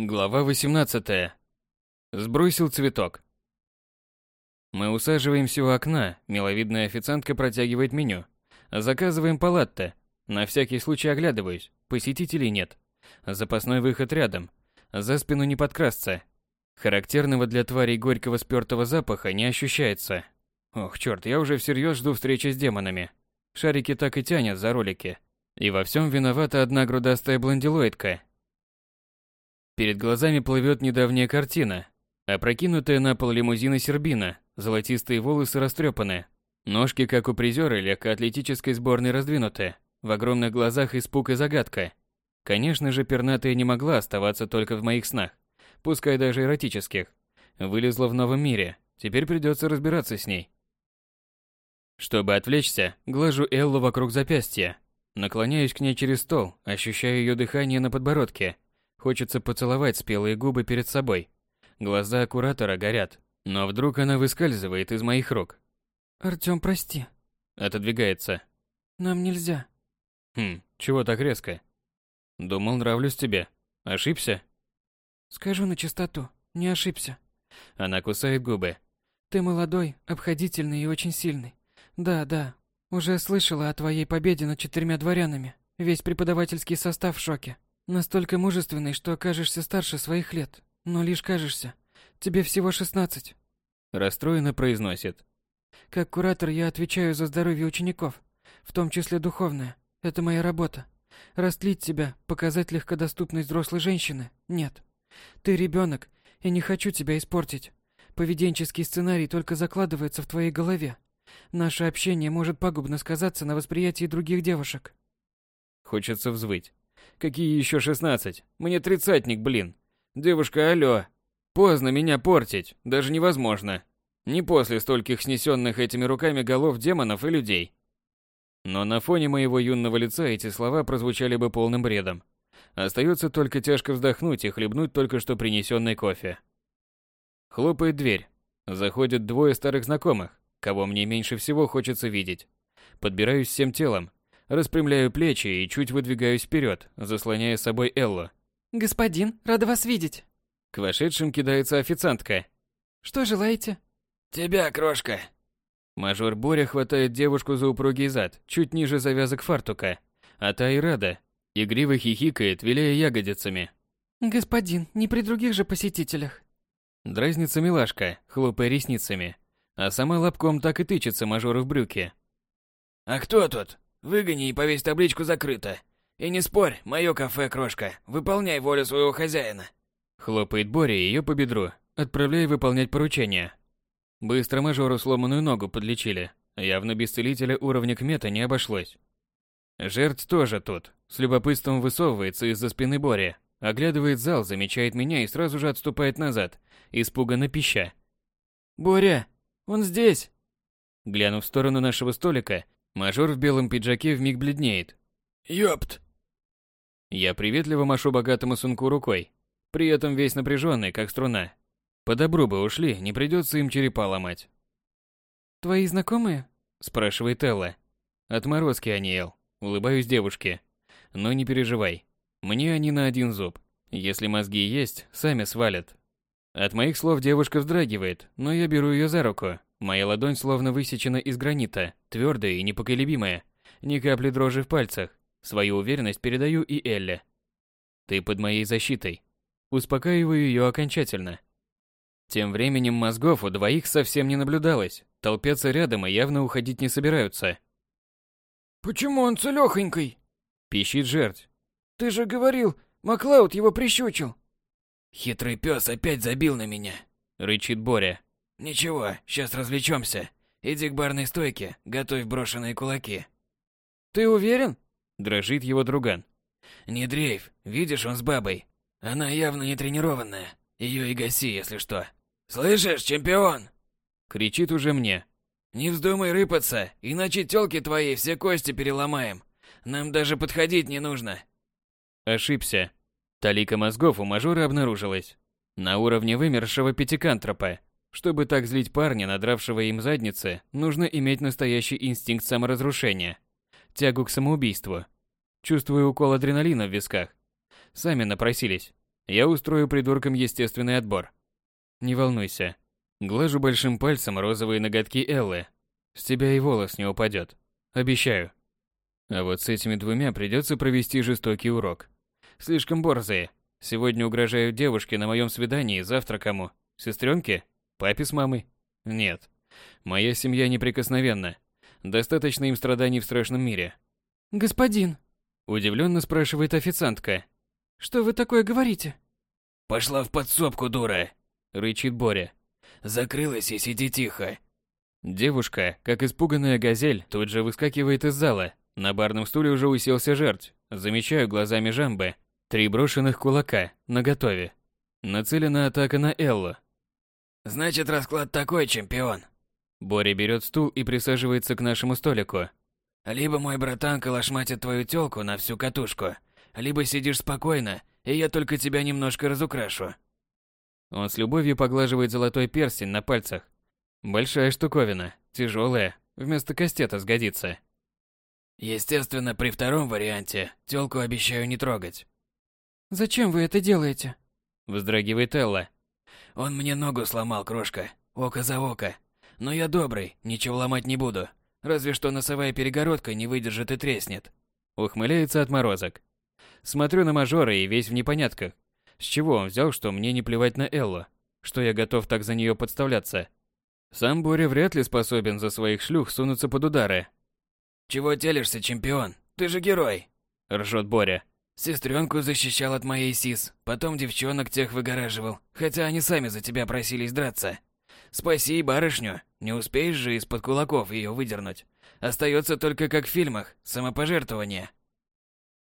Глава 18. Сбросил цветок. Мы усаживаемся у окна, миловидная официантка протягивает меню. Заказываем палатте. На всякий случай оглядываюсь, посетителей нет. Запасной выход рядом. За спину не подкрасться. Характерного для тварей горького спёртого запаха не ощущается. Ох, чёрт, я уже всерьез жду встречи с демонами. Шарики так и тянет за ролики. И во всем виновата одна грудастая блондилоидка, Перед глазами плывет недавняя картина. Опрокинутая на пол лимузина Сербина, золотистые волосы растрепаны. Ножки, как у призера легкоатлетической сборной, раздвинуты. В огромных глазах испуг и загадка. Конечно же, пернатая не могла оставаться только в моих снах, пускай даже эротических. Вылезла в новом мире, теперь придется разбираться с ней. Чтобы отвлечься, глажу Эллу вокруг запястья. Наклоняюсь к ней через стол, ощущаю ее дыхание на подбородке – Хочется поцеловать спелые губы перед собой. Глаза куратора горят, но вдруг она выскальзывает из моих рук. «Артём, прости». Отодвигается. «Нам нельзя». «Хм, чего так резко?» «Думал, нравлюсь тебе. Ошибся?» «Скажу на чистоту, не ошибся». Она кусает губы. «Ты молодой, обходительный и очень сильный. Да, да, уже слышала о твоей победе над четырьмя дворянами. Весь преподавательский состав в шоке. Настолько мужественный, что кажешься старше своих лет. Но лишь кажешься. Тебе всего шестнадцать. Расстроенно произносит. Как куратор я отвечаю за здоровье учеников, в том числе духовное. Это моя работа. Растлить тебя, показать легкодоступность взрослой женщины? Нет. Ты ребенок, и не хочу тебя испортить. Поведенческий сценарий только закладывается в твоей голове. Наше общение может пагубно сказаться на восприятии других девушек. Хочется взвыть. Какие еще шестнадцать? Мне тридцатник, блин. Девушка, алло. Поздно меня портить, даже невозможно. Не после стольких снесенных этими руками голов демонов и людей. Но на фоне моего юного лица эти слова прозвучали бы полным бредом. Остается только тяжко вздохнуть и хлебнуть только что принесенный кофе. Хлопает дверь. Заходят двое старых знакомых, кого мне меньше всего хочется видеть. Подбираюсь всем телом, Распрямляю плечи и чуть выдвигаюсь вперед, заслоняя собой Эллу. «Господин, рада вас видеть!» К вошедшим кидается официантка. «Что желаете?» «Тебя, крошка!» Мажор Боря хватает девушку за упругий зад, чуть ниже завязок фартука. А та и рада. Игриво хихикает, виляя ягодицами. «Господин, не при других же посетителях!» Дразнится милашка, хлопая ресницами. А сама лобком так и тычется мажору в брюки. «А кто тут?» Выгони и повесь табличку «Закрыто». И не спорь, мое кафе, крошка. Выполняй волю своего хозяина. Хлопает Боря ее по бедру, отправляя выполнять поручение. Быстро мажору сломанную ногу подлечили. Явно без целителя уровня кмета не обошлось. Жертв тоже тут. С любопытством высовывается из-за спины Бори. Оглядывает зал, замечает меня и сразу же отступает назад, испуганно пища. «Боря, он здесь!» Глянув в сторону нашего столика, Мажор в белом пиджаке вмиг бледнеет. «Ёпт!» Я приветливо машу богатому сынку рукой, при этом весь напряженный, как струна. По добру бы ушли, не придется им черепа ломать. «Твои знакомые?» – спрашивает Элла. Отморозки они, Эл. Улыбаюсь девушке. Но не переживай. Мне они на один зуб. Если мозги есть, сами свалят. От моих слов девушка вздрагивает, но я беру ее за руку. Моя ладонь словно высечена из гранита, твердая и непоколебимая. Ни капли дрожи в пальцах. Свою уверенность передаю и Элле. Ты под моей защитой. Успокаиваю ее окончательно. Тем временем мозгов у двоих совсем не наблюдалось. Толпятся рядом и явно уходить не собираются. «Почему он целёхонький?» Пищит жертв. «Ты же говорил, Маклауд его прищучил». «Хитрый пес опять забил на меня», — рычит Боря. «Ничего, сейчас развлечемся. Иди к барной стойке, готовь брошенные кулаки». «Ты уверен?» – дрожит его друган. «Не дрейф, видишь, он с бабой. Она явно не тренированная. Ее и гаси, если что. Слышишь, чемпион?» Кричит уже мне. «Не вздумай рыпаться, иначе тёлки твои все кости переломаем. Нам даже подходить не нужно». Ошибся. Талика мозгов у мажора обнаружилась. На уровне вымершего пятикантропа. Чтобы так злить парня, надравшего им задницы, нужно иметь настоящий инстинкт саморазрушения. Тягу к самоубийству. Чувствую укол адреналина в висках. Сами напросились. Я устрою придуркам естественный отбор. Не волнуйся. Глажу большим пальцем розовые ноготки Эллы. С тебя и волос не упадет. Обещаю. А вот с этими двумя придется провести жестокий урок. Слишком борзые. Сегодня угрожают девушке на моем свидании, завтра кому? Сестренке? Папе с мамой? Нет. Моя семья неприкосновенна. Достаточно им страданий в страшном мире. Господин, Удивленно спрашивает официантка. что вы такое говорите? Пошла в подсобку, дура. Рычит Боря. Закрылась и сиди тихо. Девушка, как испуганная газель, тут же выскакивает из зала. На барном стуле уже уселся жертв. Замечаю глазами жамбы. Три брошенных кулака, наготове. Нацелена атака на Эллу. Значит, расклад такой, чемпион. Боря берет стул и присаживается к нашему столику. Либо мой братан калашматит твою тёлку на всю катушку, либо сидишь спокойно, и я только тебя немножко разукрашу. Он с любовью поглаживает золотой перстень на пальцах. Большая штуковина, тяжелая, вместо кастета сгодится. Естественно, при втором варианте тёлку обещаю не трогать. Зачем вы это делаете? Вздрагивает Элла. Он мне ногу сломал, крошка, око за око. Но я добрый, ничего ломать не буду. Разве что носовая перегородка не выдержит и треснет. Ухмыляется отморозок. Смотрю на мажора и весь в непонятках. С чего он взял, что мне не плевать на Эллу? Что я готов так за нее подставляться? Сам Боря вряд ли способен за своих шлюх сунуться под удары. Чего телишься, чемпион? Ты же герой. Ржет Боря. Сестренку защищал от моей сис, потом девчонок тех выгораживал, хотя они сами за тебя просились драться. Спаси барышню, не успеешь же из-под кулаков ее выдернуть. Остается только как в фильмах, самопожертвование.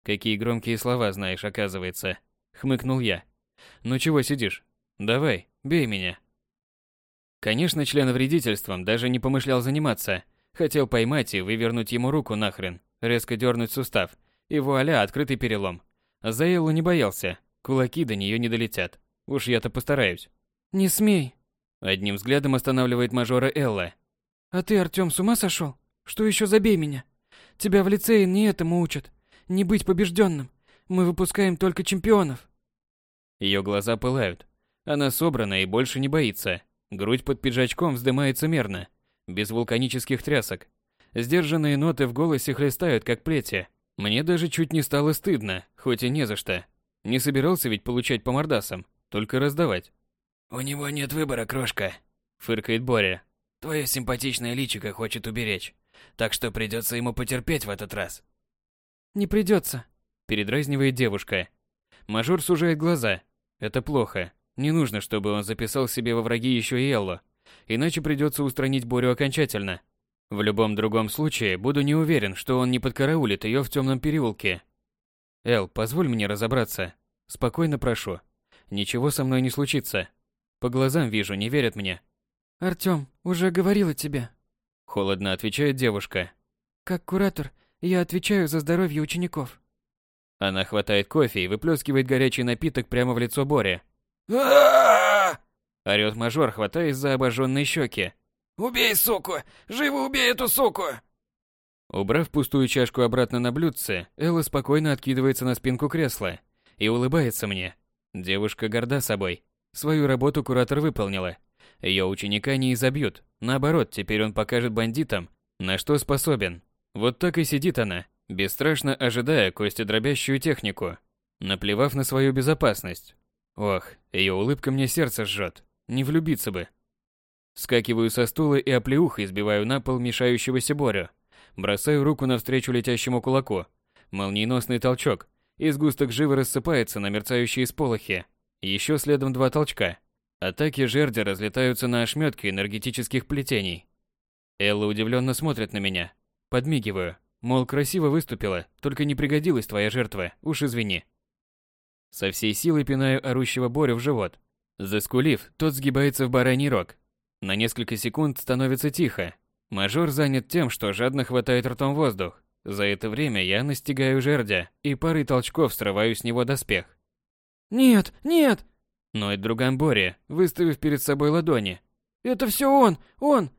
Какие громкие слова знаешь, оказывается. Хмыкнул я. Ну чего сидишь? Давай, бей меня. Конечно, член вредительством даже не помышлял заниматься. Хотел поймать и вывернуть ему руку нахрен, резко дернуть сустав, и вуаля, открытый перелом. За Эллу не боялся, кулаки до нее не долетят. Уж я-то постараюсь. Не смей. Одним взглядом останавливает мажора Элла. А ты, Артём, с ума сошел? Что еще забей меня? Тебя в лицее не этому учат. Не быть побежденным. Мы выпускаем только чемпионов. Ее глаза пылают. Она собрана и больше не боится. Грудь под пиджачком вздымается мерно, без вулканических трясок. Сдержанные ноты в голосе хлестают, как плети. Мне даже чуть не стало стыдно, хоть и не за что. Не собирался ведь получать по мордасам, только раздавать. У него нет выбора, крошка. Фыркает Боря. Твое симпатичное личико хочет уберечь, так что придется ему потерпеть в этот раз. Не придется. Передразнивает девушка. Мажор сужает глаза. Это плохо. Не нужно, чтобы он записал себе во враги еще и Эллу. Иначе придется устранить Борю окончательно. В любом другом случае, буду не уверен, что он не подкараулит ее в темном переулке. Эл, позволь мне разобраться. Спокойно прошу. Ничего со мной не случится. По глазам вижу, не верят мне. Артём, уже говорила тебе. Холодно отвечает девушка. Как куратор, я отвечаю за здоровье учеников. Она хватает кофе и выплескивает горячий напиток прямо в лицо Боре. Орёт мажор, хватаясь за обожженные щеки. Убей суку! Живо убей эту суку! Убрав пустую чашку обратно на блюдце, Элла спокойно откидывается на спинку кресла и улыбается мне. Девушка горда собой. Свою работу куратор выполнила. Ее ученика не изобьют. Наоборот, теперь он покажет бандитам, на что способен. Вот так и сидит она, бесстрашно ожидая костедробящую технику, наплевав на свою безопасность. Ох, ее улыбка мне сердце жжет. Не влюбиться бы. Скакиваю со стула и оплеухой сбиваю на пол мешающегося Борю. Бросаю руку навстречу летящему кулаку. Молниеносный толчок, и сгусток живы рассыпается на мерцающие сполохи. Еще следом два толчка. Атаки жерди разлетаются на ошметки энергетических плетений. Элла удивленно смотрит на меня. Подмигиваю. Мол, красиво выступила, только не пригодилась твоя жертва, уж извини. Со всей силой пинаю орущего Борю в живот. Заскулив, тот сгибается в бараний рог. На несколько секунд становится тихо. Мажор занят тем, что жадно хватает ртом воздух. За это время я настигаю жердя и парой толчков срываю с него доспех. Нет, нет! Ноет друган Боря, выставив перед собой ладони. Это все он! Он!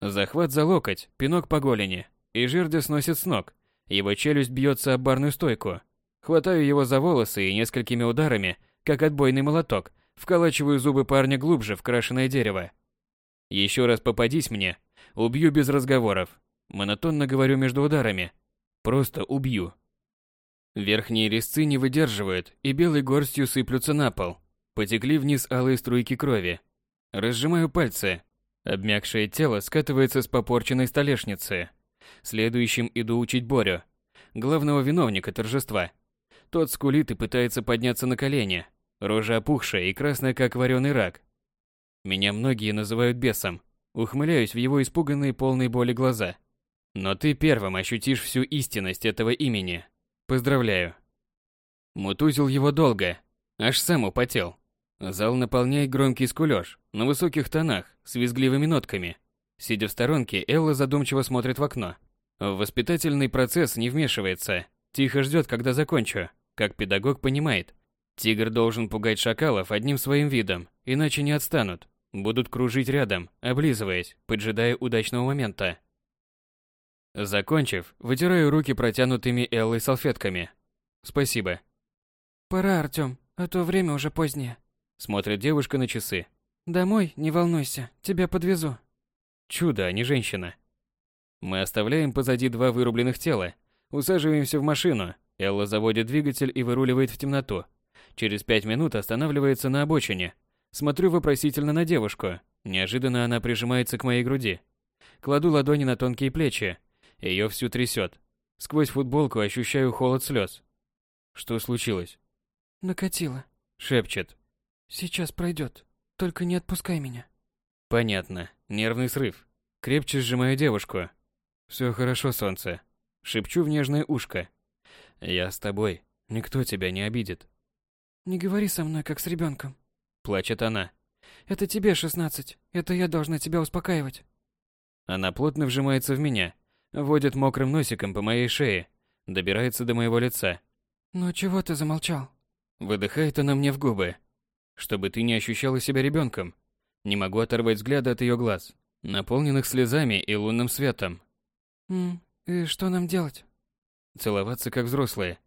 Захват за локоть, пинок по голени. И жердя сносит с ног. Его челюсть бьется об барную стойку. Хватаю его за волосы и несколькими ударами как отбойный молоток, вколачиваю зубы парня глубже в крашеное дерево. Еще раз попадись мне, убью без разговоров. Монотонно говорю между ударами. Просто убью. Верхние резцы не выдерживают и белой горстью сыплются на пол. Потекли вниз алые струйки крови. Разжимаю пальцы. Обмякшее тело скатывается с попорченной столешницы. Следующим иду учить Борю, главного виновника торжества. Тот скулит и пытается подняться на колени. Рожа опухшая и красная, как вареный рак. Меня многие называют бесом. Ухмыляюсь в его испуганные полные боли глаза. Но ты первым ощутишь всю истинность этого имени. Поздравляю. Мутузил его долго, аж сам употел. Зал наполняет громкий скулёж, на высоких тонах, с визгливыми нотками. Сидя в сторонке, Элла задумчиво смотрит в окно. В воспитательный процесс не вмешивается, тихо ждет, когда закончу. Как педагог понимает, тигр должен пугать шакалов одним своим видом, иначе не отстанут. Будут кружить рядом, облизываясь, поджидая удачного момента. Закончив, вытираю руки протянутыми Эллой салфетками. Спасибо. Пора, Артём, а то время уже позднее. Смотрит девушка на часы. Домой, не волнуйся, тебя подвезу. Чудо, а не женщина. Мы оставляем позади два вырубленных тела, усаживаемся в машину. Элла заводит двигатель и выруливает в темноту. Через пять минут останавливается на обочине. Смотрю вопросительно на девушку. Неожиданно она прижимается к моей груди. Кладу ладони на тонкие плечи. Ее всю трясет. Сквозь футболку ощущаю холод слез. Что случилось? Накатило. Шепчет. Сейчас пройдет. Только не отпускай меня. Понятно. Нервный срыв. Крепче сжимаю девушку. Все хорошо, солнце. Шепчу в нежное ушко. Я с тобой. Никто тебя не обидит. Не говори со мной, как с ребенком. Плачет она. Это тебе шестнадцать. Это я должна тебя успокаивать. Она плотно вжимается в меня, водит мокрым носиком по моей шее, добирается до моего лица. Ну чего ты замолчал? Выдыхает она мне в губы. Чтобы ты не ощущала себя ребенком. Не могу оторвать взгляда от ее глаз, наполненных слезами и лунным светом. М и что нам делать? Целоваться как взрослые.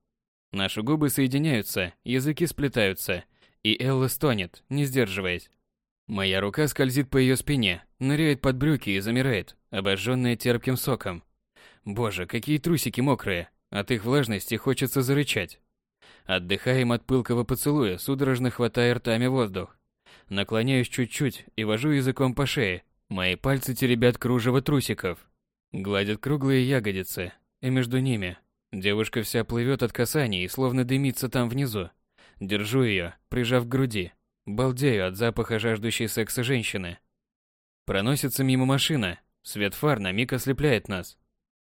Наши губы соединяются, языки сплетаются, и Элла стонет, не сдерживаясь. Моя рука скользит по ее спине, ныряет под брюки и замирает, обожженная терпким соком. Боже, какие трусики мокрые, от их влажности хочется зарычать. Отдыхаем от пылкого поцелуя, судорожно хватая ртами воздух. Наклоняюсь чуть-чуть и вожу языком по шее. Мои пальцы теребят кружево трусиков. Гладят круглые ягодицы, и между ними. Девушка вся плывет от касаний и словно дымится там внизу. Держу ее, прижав к груди. Балдею от запаха жаждущей секса женщины. Проносится мимо машина. Свет фар на миг ослепляет нас.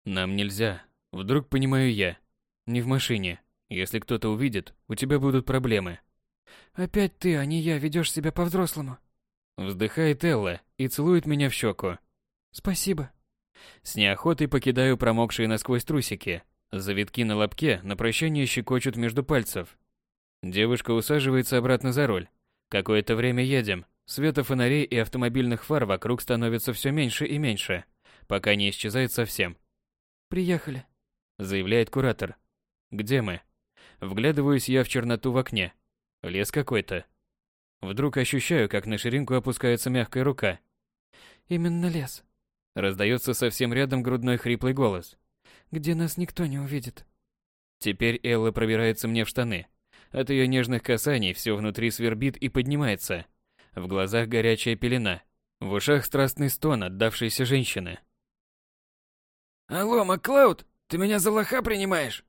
Нам нельзя. Вдруг понимаю я. Не в машине. Если кто-то увидит, у тебя будут проблемы. Опять ты, а не я, ведешь себя по-взрослому. Вздыхает Элла и целует меня в щеку. Спасибо. С неохотой покидаю промокшие насквозь трусики. Завитки на лобке на прощание щекочут между пальцев. Девушка усаживается обратно за руль. Какое-то время едем. Света фонарей и автомобильных фар вокруг становится все меньше и меньше, пока не исчезает совсем. «Приехали», — заявляет куратор. «Где мы?» Вглядываюсь я в черноту в окне. Лес какой-то. Вдруг ощущаю, как на ширинку опускается мягкая рука. «Именно лес», — раздается совсем рядом грудной хриплый голос. «Где нас никто не увидит». Теперь Элла пробирается мне в штаны. От ее нежных касаний все внутри свербит и поднимается. В глазах горячая пелена. В ушах страстный стон отдавшейся женщины. «Алло, Маклауд, ты меня за лоха принимаешь?»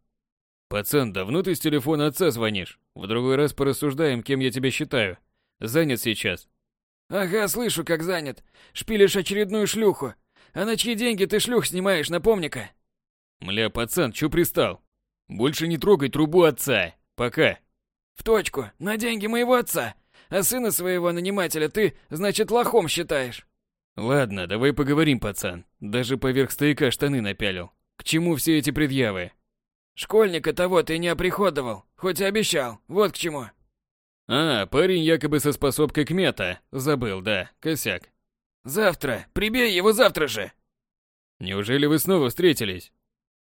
«Пацан, давно ты с телефона отца звонишь? В другой раз порассуждаем, кем я тебя считаю. Занят сейчас». «Ага, слышу, как занят. Шпилишь очередную шлюху. А на чьи деньги ты шлюх снимаешь, напомни-ка?» «Мля, пацан, чё пристал? Больше не трогай трубу отца. Пока». В точку, на деньги моего отца. А сына своего нанимателя ты, значит, лохом считаешь. Ладно, давай поговорим, пацан. Даже поверх стояка штаны напялил. К чему все эти предъявы? Школьника того ты не оприходовал, хоть и обещал. Вот к чему. А, парень якобы со способкой к мета. Забыл, да, косяк. Завтра, прибей его завтра же. Неужели вы снова встретились?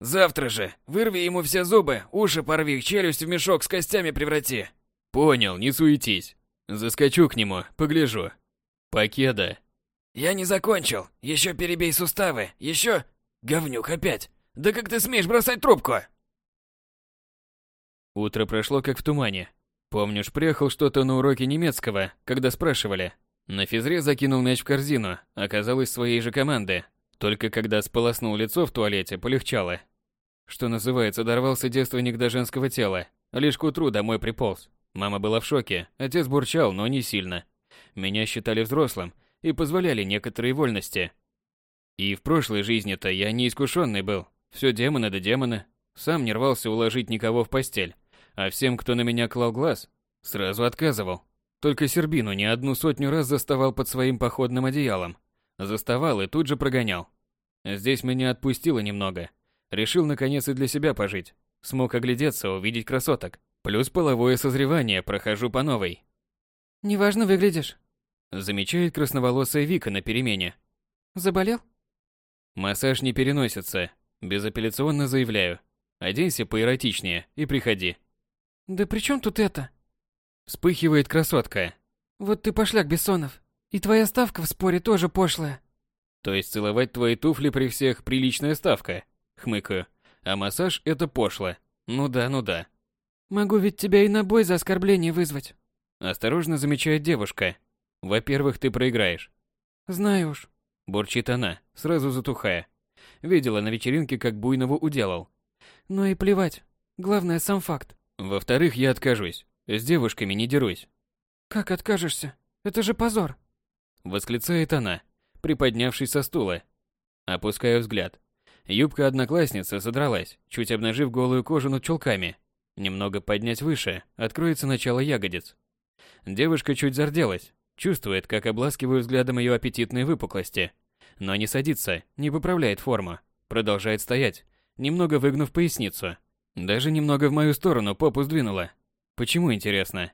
Завтра же. Вырви ему все зубы, уши порви, челюсть в мешок с костями преврати. Понял, не суетись. Заскочу к нему, погляжу. Покеда. Я не закончил. Еще перебей суставы. Еще... Говнюк опять. Да как ты смеешь бросать трубку? Утро прошло как в тумане. Помнишь, приехал что-то на уроке немецкого, когда спрашивали. На физре закинул мяч в корзину, оказалось своей же команды. Только когда сполоснул лицо в туалете, полегчало. Что называется, дорвался девственник до женского тела. Лишь к утру домой приполз. Мама была в шоке, отец бурчал, но не сильно. Меня считали взрослым и позволяли некоторые вольности. И в прошлой жизни-то я неискушенный был. Все демоны да демоны. Сам не рвался уложить никого в постель. А всем, кто на меня клал глаз, сразу отказывал. Только Сербину не одну сотню раз заставал под своим походным одеялом. Заставал и тут же прогонял. Здесь меня отпустило немного. Решил наконец и для себя пожить. Смог оглядеться, увидеть красоток. Плюс половое созревание прохожу по новой. «Неважно выглядишь», — замечает красноволосая Вика на перемене. «Заболел?» Массаж не переносится. Безапелляционно заявляю. Оденься поэротичнее и приходи. «Да при чем тут это?» Вспыхивает красотка. «Вот ты пошляк, Бессонов. И твоя ставка в споре тоже пошлая». То есть целовать твои туфли при всех приличная ставка? Хмыкаю. А массаж это пошло. Ну да, ну да. Могу ведь тебя и на бой за оскорбление вызвать. Осторожно замечает девушка. Во-первых, ты проиграешь. Знаю уж. Бурчит она, сразу затухая. Видела на вечеринке, как Буйнову уделал. Ну и плевать. Главное, сам факт. Во-вторых, я откажусь. С девушками не дерусь. Как откажешься? Это же позор. Восклицает она, приподнявшись со стула. Опускаю взгляд. Юбка одноклассницы задралась, чуть обнажив голую кожу над чулками. Немного поднять выше, откроется начало ягодиц. Девушка чуть зарделась, чувствует, как обласкиваю взглядом ее аппетитные выпуклости. Но не садится, не поправляет форму, продолжает стоять, немного выгнув поясницу. Даже немного в мою сторону попу сдвинула. Почему, интересно?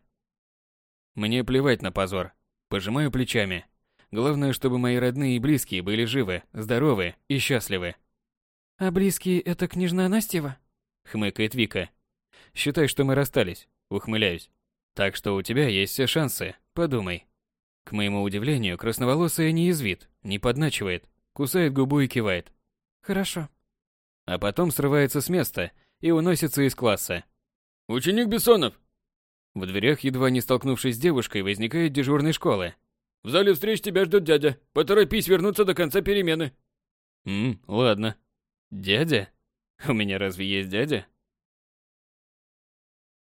Мне плевать на позор. Пожимаю плечами. Главное, чтобы мои родные и близкие были живы, здоровы и счастливы. «А близкие — это княжна Настева?» — хмыкает Вика. «Считай, что мы расстались», — ухмыляюсь. «Так что у тебя есть все шансы, подумай». К моему удивлению, красноволосая не язвит, не подначивает, кусает губу и кивает. «Хорошо». А потом срывается с места и уносится из класса. «Ученик Бессонов!» В дверях, едва не столкнувшись с девушкой, возникает дежурной школы. «В зале встреч тебя ждет дядя. Поторопись вернуться до конца перемены». «Ммм, ладно», Дядя? У меня разве есть дядя?